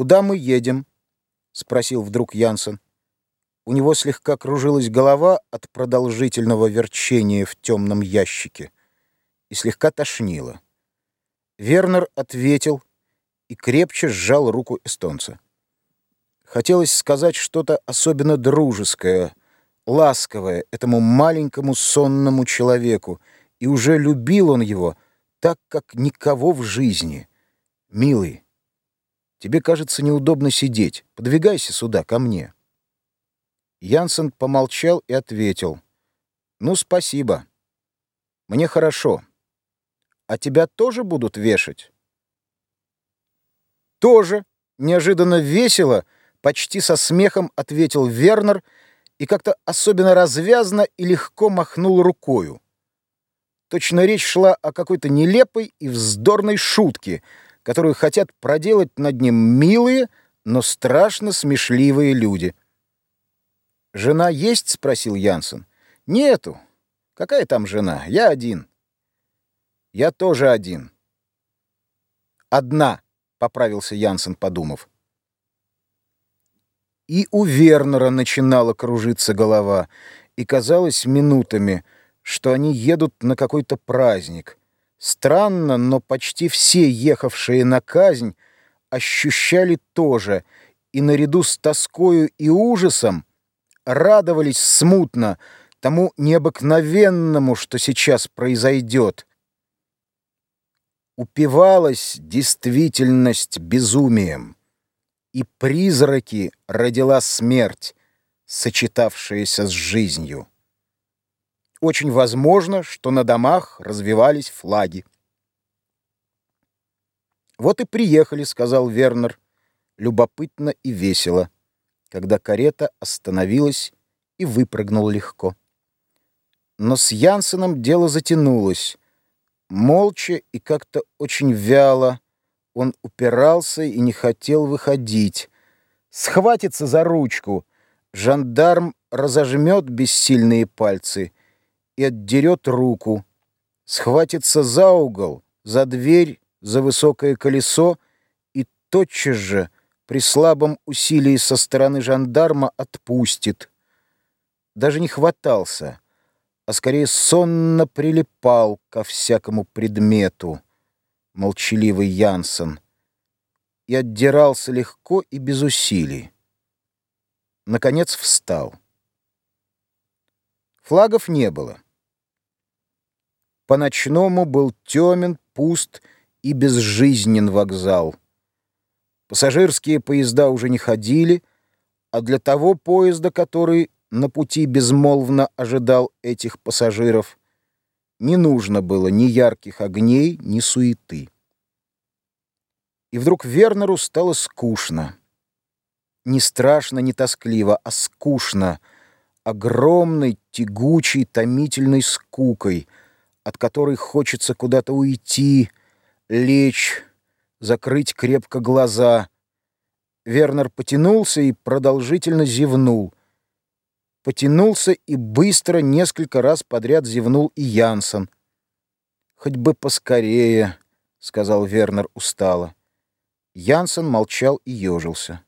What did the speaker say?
«Куда мы едем?» — спросил вдруг Янсен. У него слегка кружилась голова от продолжительного верчения в темном ящике и слегка тошнило. Вернер ответил и крепче сжал руку эстонца. Хотелось сказать что-то особенно дружеское, ласковое этому маленькому сонному человеку, и уже любил он его так, как никого в жизни. «Милый, тебе, кажется, неудобно сидеть. Подвигайся сюда, ко мне». Янсен помолчал и ответил. «Ну, спасибо. Мне хорошо. А тебя тоже будут вешать?» «Тоже!» — неожиданно весело, почти со смехом ответил Вернер и как-то особенно развязно и легко махнул рукою. Точно речь шла о какой-то нелепой и вздорной шутке, которую хотят проделать над ним милые, но страшно смешливые люди. «Жена есть?» — спросил Янсен. «Нету. Какая там жена? Я один». «Я тоже один». «Одна», — поправился Янсен, подумав. И у Вернера начинала кружиться голова, и казалось минутами, что они едут на какой-то праздник. Странно, но почти все ехавшие на казнь ощущали то же, и наряду с тоскою и ужасом радовались смутно тому необыкновенному, что сейчас произойдет. Упивалась действительность безумием, и призраки родила смерть, сочетавшаяся с жизнью. Очень возможно, что на домах развивались флаги. «Вот и приехали», — сказал Вернер, любопытно и весело когда карета остановилась и выпрыгнул легко. Но с Янсеном дело затянулось. Молча и как-то очень вяло он упирался и не хотел выходить. Схватится за ручку. Жандарм разожмет бессильные пальцы и отдерет руку. Схватится за угол, за дверь, за высокое колесо и тотчас же при слабом усилии со стороны жандарма отпустит. Даже не хватался, а скорее сонно прилипал ко всякому предмету, молчаливый Янсен, и отдирался легко и без усилий. Наконец встал. Флагов не было. По-ночному был темен, пуст и безжизнен вокзал. Пассажирские поезда уже не ходили, а для того поезда, который на пути безмолвно ожидал этих пассажиров, не нужно было ни ярких огней, ни суеты. И вдруг Вернеру стало скучно. Не страшно, не тоскливо, а скучно, огромной, тягучей, томительной скукой, от которой хочется куда-то уйти, лечь, закрыть крепко глаза. Вернер потянулся и продолжительно зевнул. Потянулся и быстро несколько раз подряд зевнул и Янсен. «Хоть бы поскорее», — сказал Вернер устало. Янсен молчал и ежился.